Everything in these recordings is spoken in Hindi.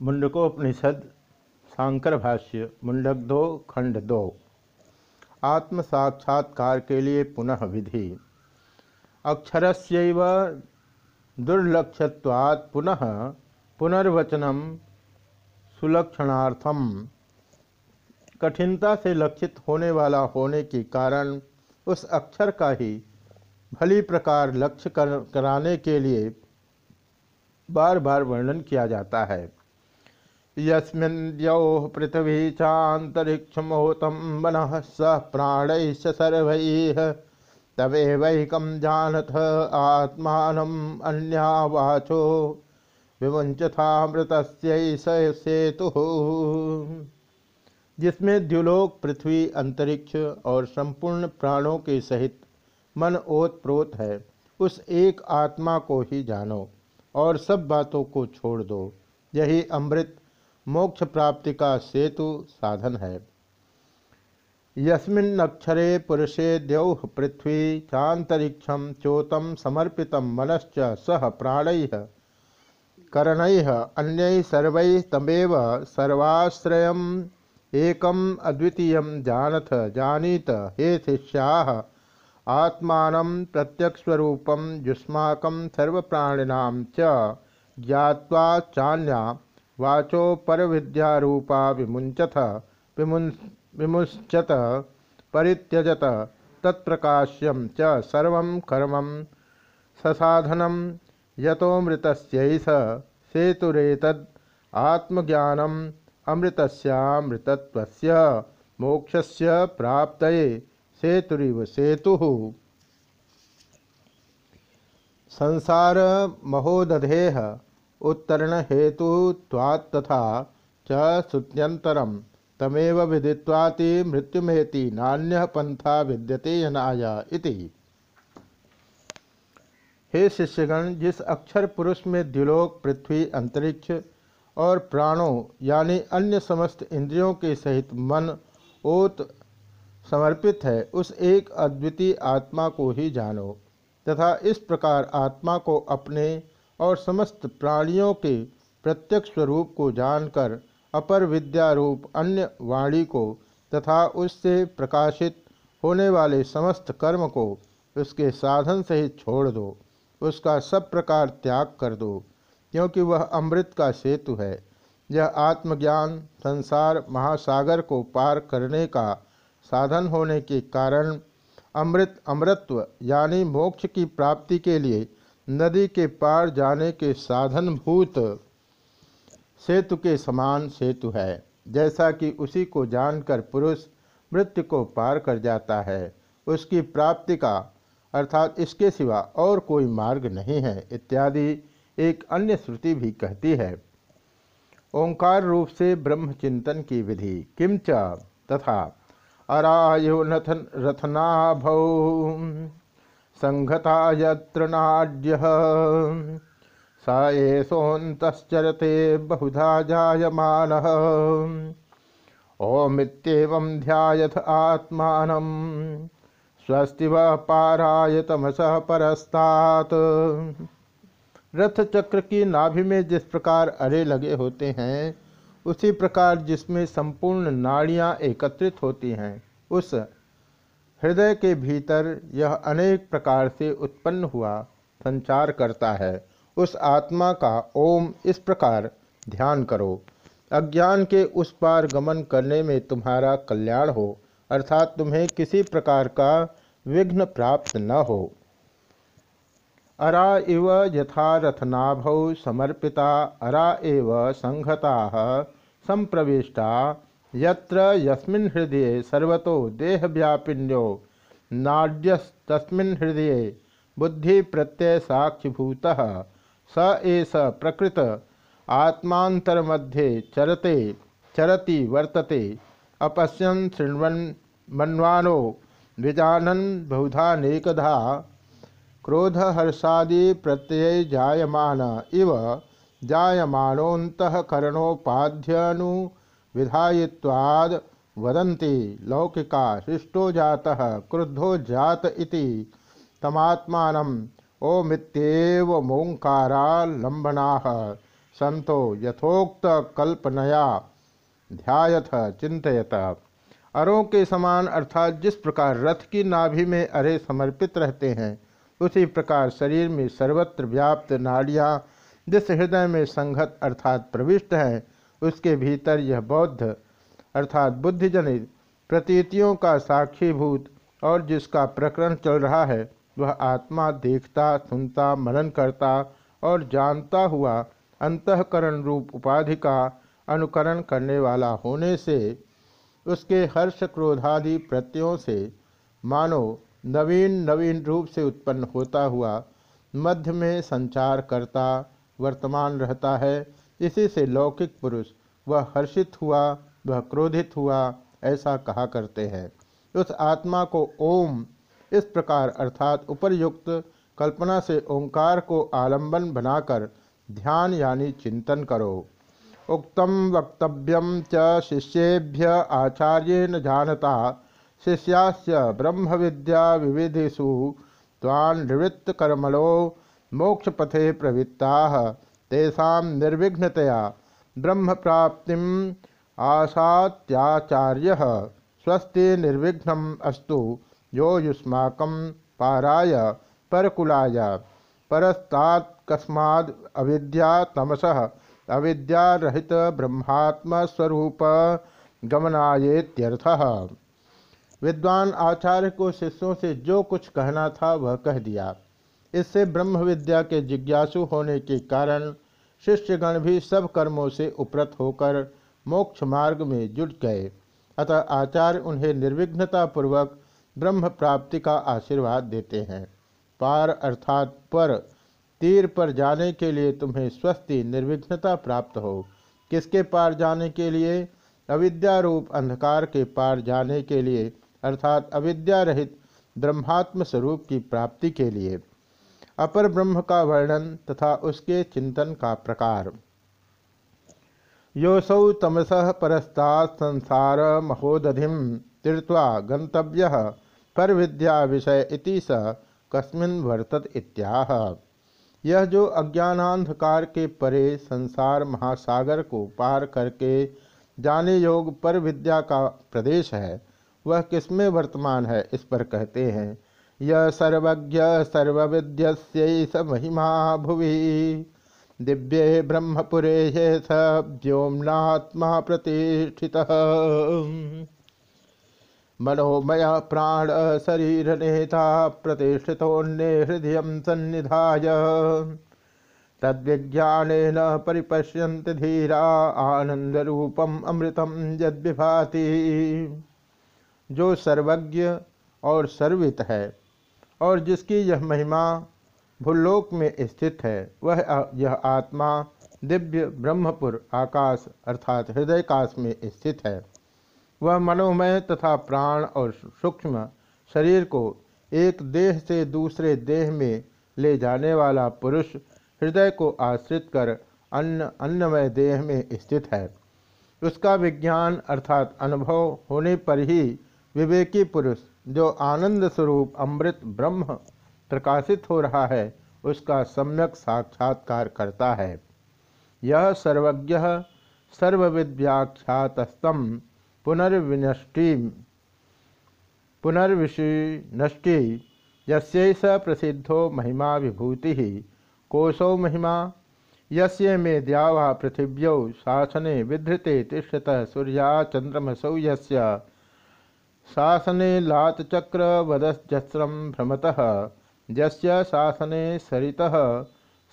मुंडकोपनिषद सांकर भाष्य मुंडक दो खंड दो। आत्म साक्षात्कार के लिए पुनः विधि। अक्षर से दुर्लक्षत्वात् पुनः पुनर्वचनम सुलक्षणार्थम। कठिनता से लक्षित होने वाला होने के कारण उस अक्षर का ही भली प्रकार लक्ष्य कर, कराने के लिए बार बार वर्णन किया जाता है। यस्मिन्यो पृथ्वी चातरिक्षमोतम मन स प्राण सर्व तमेवैकम जानथ आत्मा अन्यावाचो विमुंचथामृत सेतु। जिसमें द्युलोक, पृथ्वी, अंतरिक्ष और संपूर्ण प्राणों के सहित मन ओत प्रोत है, उस एक आत्मा को ही जानो और सब बातों को छोड़ दो। यही अमृत मोक्ष प्राप्ति का सेतु साधन है। यस्मिन्नक्षरे पुरुषे द्यौः पृथ्वी चातरीक्षम चोतम समर्पित मनश्च सह प्राण, करण, अन्य सर्व सर्वाश्रय एकम अद्वितीय जानथ जानीत हे शिष्या आत्मा प्रत्यक्षरूपम युष्माक सर्वप्राणिना च ज्ञावा चान्या वाचो पर विद्यारूपा विमुंचथ विमुंचत परित्यजत तत्प्रकाश्यम च सर्व कर्म ससाधनम यतोमृतस्यैष सेतुरेतद आत्मज्ञानम, अमृतस्यामृतत्वस्य मोक्षस्य प्राप्तये, सेतुरिव सेतु। संसार महोदधेह उत्तरण हेतु तथा च श्रुत्यंतरम तमेव विदित्वाति मृत्युमेति नान्य पंथा विद्यते यनाया इति। हे शिष्यगण, जिस अक्षर पुरुष में द्विलोक, पृथ्वी, अंतरिक्ष और प्राणों यानी अन्य समस्त इंद्रियों के सहित मन, ओत समर्पित है, उस एक अद्वितीय आत्मा को ही जानो तथा इस प्रकार आत्मा को अपने और समस्त प्राणियों के प्रत्यक्ष स्वरूप को जानकर अपर विद्या रूप अन्य वाणी को तथा उससे प्रकाशित होने वाले समस्त कर्म को उसके साधन सहित छोड़ दो। उसका सब प्रकार त्याग कर दो, क्योंकि वह अमृत का सेतु है। यह आत्मज्ञान संसार महासागर को पार करने का साधन होने के कारण अमृत अमृत्व यानी मोक्ष की प्राप्ति के लिए नदी के पार जाने के साधनभूत सेतु के समान सेतु है, जैसा कि उसी को जानकर पुरुष मृत्यु को पार कर जाता है। उसकी प्राप्ति का, अर्थात इसके सिवा और कोई मार्ग नहीं है, इत्यादि एक अन्य श्रुति भी कहती है। ओंकार रूप से ब्रह्म चिंतन की विधि किंच तथा अरायु रथनाभ। संघता यत्र नाड्य स एषोन्तश्चरते बहुधा जायमान। ओमित्येवं ध्यायथ आत्मानं। स्वस्ति व पाराय तमस परस्तात्। रथ चक्र की नाभि में जिस प्रकार अरे लगे होते हैं, उसी प्रकार जिसमें संपूर्ण नाड़ियाँ एकत्रित होती हैं, उस हृदय के भीतर यह अनेक प्रकार से उत्पन्न हुआ संचार करता है। उस आत्मा का ओम इस प्रकार, ध्यान करो। अज्ञान के उस पार गमन करने में तुम्हारा कल्याण हो, अर्थात तुम्हें किसी प्रकार का विघ्न प्राप्त न हो। अरा इव यथा रथनाभ समर्पिता, अरा एव संहता, संप्रविष्टा यत्र यस्मिन् हृदय सर्वतो देहव्यापिन्यो। नाड्यस्तस्मिन् हृदय बुद्धि प्रत्यय साक्षिभूत। स एष प्रकृत आत्मांतरमध्ये चरते, चरति वर्तते। अपश्यन शृण्वन् मन्वानो द्विजानन बहुधानेकधा। क्रोधहर्षादि प्रत्यय जायमान इव जायमानोन्तकरणोपाध्यनु विधायित्वाद वदन्ति लौकिका हृष्टो जातः, क्रुद्धो जात इति। तमात्मानम् ओमित्येव मोङ्कारालम्बनाः संतो यथोक्त कल्पनया ध्यायथ चिंतयत अरों के समान, अर्थात जिस प्रकार रथ की नाभि में अरे समर्पित रहते हैं, उसी प्रकार शरीर में सर्वत्र व्याप्त नाड़ियाँ जिस हृदय में संघत अर्थात प्रविष्ट हैं उसके भीतर यह बौद्ध, अर्थात बुद्धिजनित, प्रतीतियों का साक्षीभूत और जिसका प्रकरण चल रहा है, वह आत्मा देखता, सुनता, मनन करता और जानता हुआ अंतकरण रूप उपाधि का अनुकरण करने वाला होने से उसके हर्ष क्रोधादि प्रत्ययों से मानो नवीन नवीन रूप से उत्पन्न होता हुआ मध्य में संचार करता, वर्तमान रहता है इसी से लौकिक पुरुष, वह हर्षित हुआ, वह क्रोधित हुआ, ऐसा कहा करते हैं। उस आत्मा को ओम, इस प्रकार अर्थात उपरयुक्त, कल्पना से ओंकार को आलंबन बनाकर ध्यान यानी चिंतन करो। उक्तम वक्तव्यम च शिष्येभ्य आचार्य न जानता, शिष्यास्य ब्रह्म विद्या विविधिषु तान पथे प्रवृत्ता। तेषा निर्विघ्नतया ब्रह्म प्राप्ति आसात्याचार्य स्वस्ति निर्विघ्नम अस्तु, यो युष्माक पाराय, परकुलाय। परस्तात्कस्माद् अविद्या तमस, अविद्यारहित ब्रह्मात्मस्वरूप गमनाएत्यर्थ विद्वान आचार्य को शिष्यों से जो कुछ कहना था, वह कह दिया इससे ब्रह्म विद्या के जिज्ञासु होने के कारण शिष्यगण भी सब कर्मों से उपरत होकर मोक्ष मार्ग में जुट गए। अतः आचार्य उन्हें निर्विघ्नता पूर्वक ब्रह्म प्राप्ति का आशीर्वाद देते हैं। पार अर्थात पर, तीर पर जाने के लिए तुम्हें स्वस्थि निर्विघ्नता प्राप्त हो। किसके पार जाने के लिए? अविद्या रूप अंधकार के पार जाने के लिए, अर्थात अविद्या रहित ब्रह्मात्म स्वरूप की प्राप्ति के लिए। अपर ब्रह्म का वर्णन तथा उसके चिंतन का प्रकार। योसौ तमस परस्ता संसार महोदधि तीर्वा गंतव्य पर विद्या विषय इति स कस्मिन वर्तत इत्याह। यह जो अज्ञानांधकार के परे संसार महासागर को पार करके जाने योग पर विद्या का प्रदेश है, वह किसमें वर्तमान है इस पर कहते हैं। सर्वविद्य महिमा भुवि। दिव्ये ब्रह्मपुरे ये स व्योम्नात्मा प्रतिष्ठित मनोमय प्राण शरीर नेता प्रतिष्ठितोन्ने हृदय सन्निधाय। तद्विज्ञान परिपश्यंत धीरा आनंद रूपम अमृतम यद विभाति जो सर्वज्ञ और सर्वित है और जिसकी यह महिमा भूलोक में स्थित है, वह यह आत्मा दिव्य ब्रह्मपुर आकाश अर्थात हृदय काश में स्थित है। वह मनोमय तथा प्राण और सूक्ष्म शरीर को एक देह से दूसरे देह में ले जाने वाला पुरुष हृदय को आश्रित कर अन्न, अन्नमय देह में स्थित है। उसका विज्ञान अर्थात अनुभव होने पर ही विवेकी पुरुष जो आनंद स्वरूप अमृत ब्रह्म प्रकाशित हो रहा है, उसका सम्यक साक्षात्कार करता है। यह सर्वज्ञ सर्वविद्याख्यातस्तम पुनर्विनष्टि पुनर्विषि यस्यैष प्रसिद्धो महिमा विभूति कोशो महिमा, यस्य मे द्यावा पृथिव्यौ शासने विधृते तिष्ठत सूर्या चंद्रमसौ यस्य शासने लातचक्रवदस्जस्रम भ्रमतः, यस्य शासने सरितः,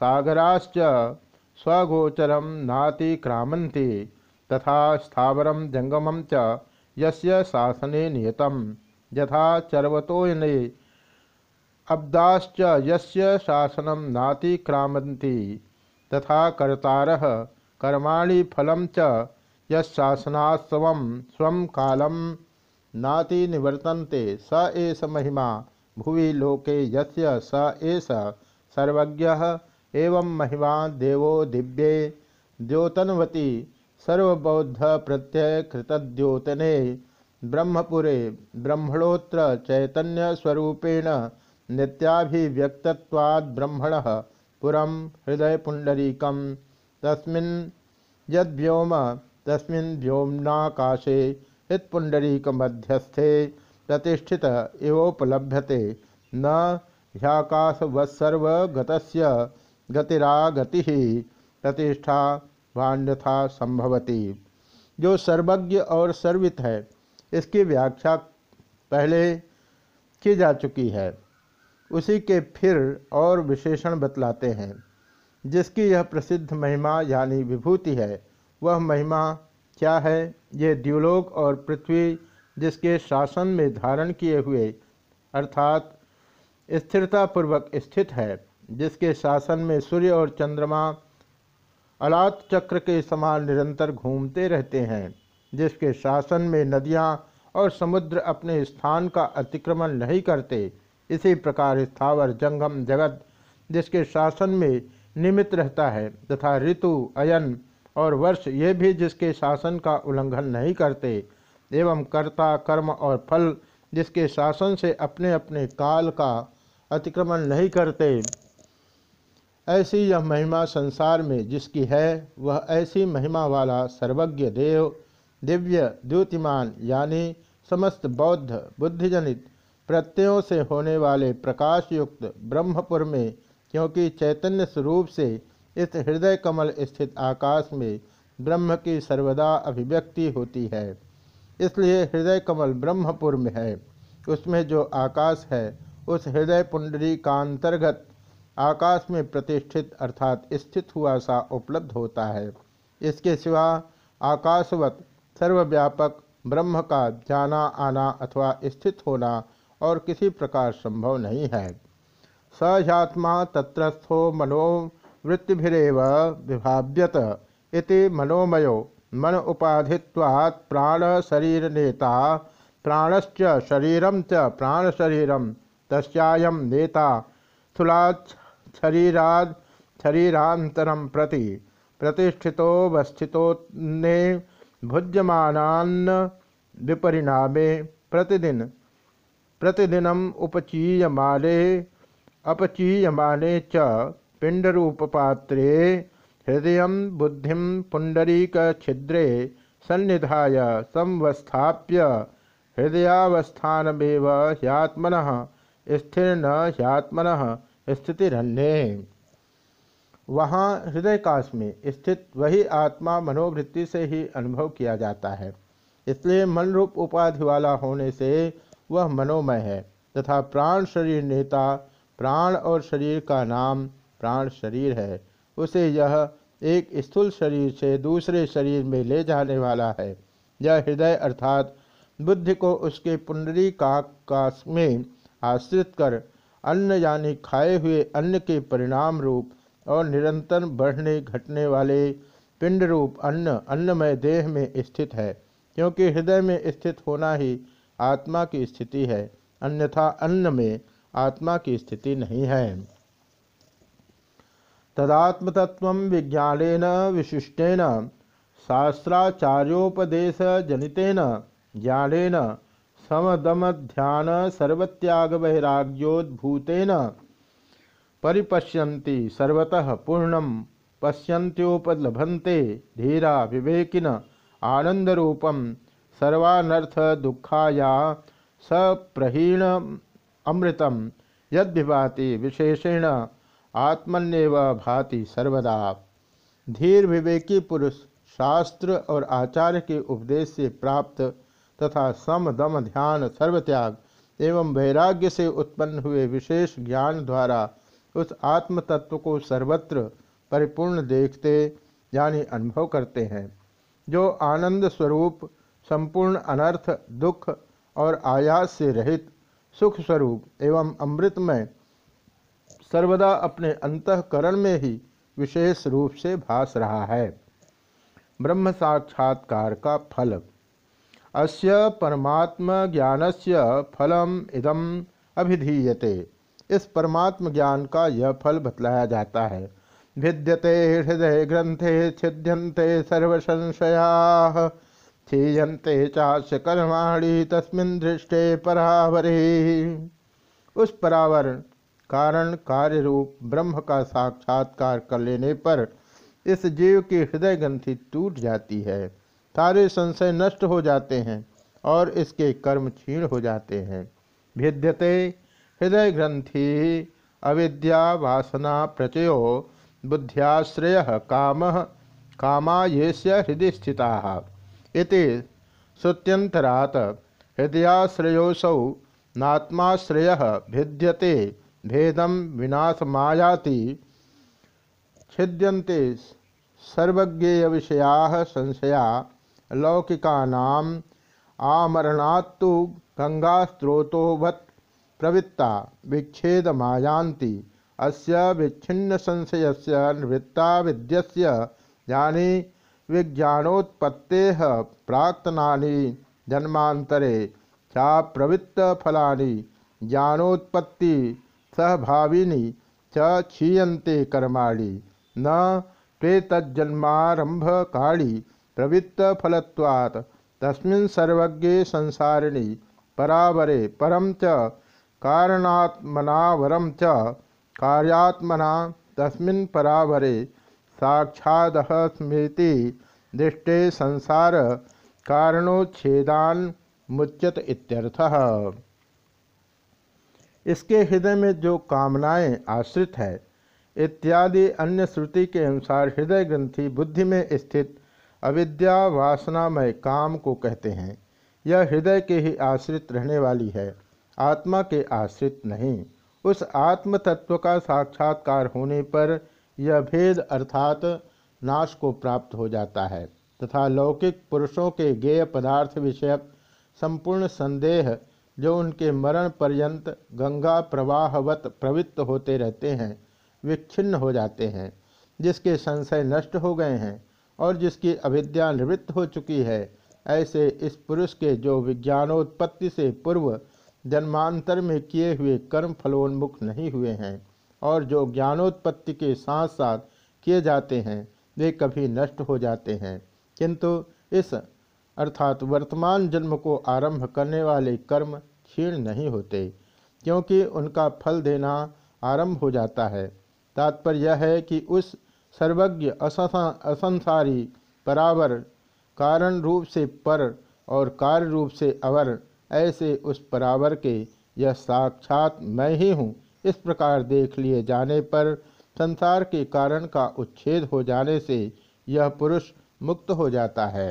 सागराश्च स्वगोचरं नातिक्रामन्ति तथा स्थावरं जंगमं च यस्य शासने नियतं यथा चर्वतोयने अब्दाश्च यस्य शासनं नातिक्रामन्ति तथा कर्तारः कर्माणि फलं च यशासनास्वं स्वं कालं नाति निवर्तन्ते स एष महिमा। भुवि लोके यस्य स एष। सर्वज्ञ एवं महिमा देवो दिव्ये। द्योतनवती सर्वबौद्ध प्रत्यय कृतद्योतने ब्रह्मपुरे ब्रह्मणोत्र चैतन्य स्वरूपेण नित्याभिव्यक्तवाद ब्रह्मण पुरम हृदय पुंडरीकम तस्मिन् यद्व्योम तस्मिन् व्योमनाकाशे हितपुंडरीक मध्यस्थे प्रतिष्ठित इवोपलभ्यते न ह्याकाशवत्सर्वगत गतिरागति प्रतिष्ठा वान्यथा संभवती। जो सर्वज्ञ और सर्वित है, इसकी व्याख्या पहले की जा चुकी है। उसी के फिर और विशेषण बतलाते हैं। जिसकी यह प्रसिद्ध महिमा यानी विभूति है, वह महिमा क्या है? ये द्युलोक और पृथ्वी जिसके शासन में धारण किए हुए, अर्थात स्थिरतापूर्वक स्थित है, जिसके शासन में सूर्य और चंद्रमा अलात चक्र के समान निरंतर घूमते रहते हैं, जिसके शासन में नदियाँ और समुद्र अपने स्थान का अतिक्रमण नहीं करते, इसी प्रकार स्थावर जंगम जगत जिसके शासन में निमित रहता है, तथा ऋतु, अयन और वर्ष ये भी जिसके शासन का उल्लंघन नहीं करते, एवं कर्ता, कर्म और फल जिसके शासन से अपने अपने काल का अतिक्रमण नहीं करते। ऐसी यह महिमा संसार में जिसकी है, वह ऐसी महिमा वाला सर्वज्ञ देव, दिव्य, द्युतिमान, यानी समस्त बौद्ध, बुद्धिजनित, प्रत्ययों से होने वाले प्रकाश युक्त ब्रह्मपुर में, क्योंकि चैतन्य स्वरूप से इस हृदय कमल स्थित आकाश में ब्रह्म की सर्वदा अभिव्यक्ति होती है। इसलिए हृदय कमल ब्रह्मपुर में है। उसमें जो आकाश है, उस हृदय पुंडरी का अंतर्गत आकाश में प्रतिष्ठित अर्थात स्थित हुआ सा उपलब्ध होता है। इसके सिवा आकाशवत, सर्वव्यापक, ब्रह्म का जाना, आना अथवा स्थित होना और किसी प्रकार संभव नहीं है। सजात्मा तत्रस्थो मनोवृत्तिभिरेव विभाव्यत। इति मनोमयो। मन उपाधित्वात् प्राण शरीर नेता प्राणश्च शरीरम च प्राण शरीरम तस्यायम नेता। स्थूलात् शरीराद शरीरांतरम प्रति। प्रतिष्ठितोवस्थितोन्ने भुज्यमानान्न विपरिणामे प्रतिदिन। प्रतिदिनम उपचीयमाने अपचीयमाने च पिंडरूपपात्रे हृदय बुद्धि पुंडरीक छिद्रे सन्निधाय संवस्थाप्य हृदयावस्थानमेव ह्यात्मन स्थिर न ह्यात्मन स्थितिरण्य वहाँ हृदय काश में स्थित वही आत्मा मनोवृत्ति से ही अनुभव किया जाता है। इसलिए मन रूप उपाधि वाला होने से वह मनोमय है तथा प्राण शरीर नेता, प्राण और शरीर का नाम प्राण शरीर है, उसे यह एक स्थूल शरीर से दूसरे शरीर में ले जाने वाला है। यह हृदय अर्थात बुद्धि को उसके पुंडरी काकाश में आश्रित कर अन्न यानी खाए हुए अन्न के परिणाम रूप और निरंतर बढ़ने, घटने वाले पिंड रूप अन्न, अन्नमय देह में स्थित है, क्योंकि हृदय में स्थित होना ही आत्मा की स्थिति है, अन्यथा अन्न में आत्मा की स्थिति नहीं है। तदात्मतत्व विज्ञान विशिष्टेन शास्त्राचार्योपदेश जनितेन ज्ञानेन समदम ध्यान सर्वत्याग वैराग्योद्भूतेन परिपश्यन्ति सर्वतः पूर्णम पश्यन्त्योपलभन्ते धीरा विवेकिन आनंदरूपम सर्वानर्थ दुखाया सप्रहीण अमृतम यद्भिभाति विशेषेण आत्मन्यव भाति सर्वदा। धीर विवेकी पुरुष शास्त्र और आचार्य के उपदेश से प्राप्त तथा सम दम ध्यान सर्वत्याग एवं वैराग्य से उत्पन्न हुए विशेष ज्ञान द्वारा उस आत्म तत्व को सर्वत्र परिपूर्ण देखते, यानी अनुभव करते हैं, जो आनंद स्वरूप, संपूर्ण अनर्थ, दुख और आयास से रहित सुख स्वरूप एवं अमृतमय सर्वदा अपने अंतकरण में ही विशेष रूप से भास रहा है। ब्रह्म साक्षात्कार का फल। अस्य परमात्म ज्ञानस्य फलम इदम अभिधीयते। इस परमात्म ज्ञान का यह फल बतलाया जाता है। भिद्यते हृदय ग्रंथे छिद्यंते सर्वसंशया। क्षीयते चाश्य कर्माणी तस्मिन दृष्टे परावरे। उस परावर कारण कार्य रूप ब्रह्म का साक्षात्कार कर लेने पर इस जीव की हृदय ग्रंथि टूट जाती है। सारे संशय नष्ट हो जाते हैं और इसके कर्म क्षीण हो जाते हैं। भिद्यते हृदय ग्रंथि अविद्या वासना प्रचयो बुद्ध्याश्रय काम कामा ये हृदय स्थिता। इति श्रुत्यंतरात हृदयाश्रयोसौ नात्माश्रय भिद्यते। भेदम विनाशमायाति छिद्यन्ते सर्वज्ञेय विषया संशया लौकिकानाम आमरणात्तु गंगास्त्रोतोवत् प्रवृत्ता विच्छेद मायांति अस्य विच्छिन्न संशयस्य निवृत्ता विद्यस्य जानी विज्ञानोत्पत्ते प्राक्तनानि जन्मांतरे चा प्रवृत्त फलानि ज्ञानोत्पत्ति सहभाविनी च क्षीयते कर्माणि। न प्रेतजन्मारंभ काली प्रवृत्त फलत्वात् तस्मिन् सर्वज्ञे संसारिणी परावरे परम च कारणात्मनावरम च कार्यात्मना तस्मिन् परावरे साक्षादह स्मृति दृष्टे संसार कारणोच्छेदान मुच्यत इत्यर्थः। इसके हृदय में जो कामनाएँ आश्रित है, इत्यादि अन्य श्रुति के अनुसार हृदय ग्रंथि बुद्धि में स्थित अविद्या वासनामय काम को कहते हैं। यह हृदय के ही आश्रित रहने वाली है, आत्मा के आश्रित नहीं। उस आत्म तत्व का साक्षात्कार होने पर यह भेद अर्थात नाश को प्राप्त हो जाता है, तथा लौकिक पुरुषों के गेय पदार्थ विषयक संपूर्ण संदेह जो उनके मरण पर्यंत गंगा प्रवाहवत प्रवृत्त होते रहते हैं विच्छिन्न हो जाते हैं, जिसके संशय नष्ट हो गए हैं और जिसकी अविद्या निवृत्त हो चुकी है, ऐसे इस पुरुष के जो विज्ञानोत्पत्ति से पूर्व जन्मांतर में किए हुए कर्म फलोन्मुख नहीं हुए हैं और जो ज्ञानोत्पत्ति के साथ साथ किए जाते हैं, वे कभी नष्ट हो जाते हैं। किंतु इस अर्थात वर्तमान जन्म को आरंभ करने वाले कर्म क्षीण नहीं होते, क्योंकि उनका फल देना आरंभ हो जाता है। तात्पर्य यह है कि उस सर्वज्ञ असंसारी परावर कारण रूप से पर और कार्य रूप से अवर, ऐसे उस परावर के यह साक्षात मैं ही हूँ। इस प्रकार देख लिए जाने पर संसार के कारण का उच्छेद हो जाने से यह पुरुष मुक्त हो जाता है।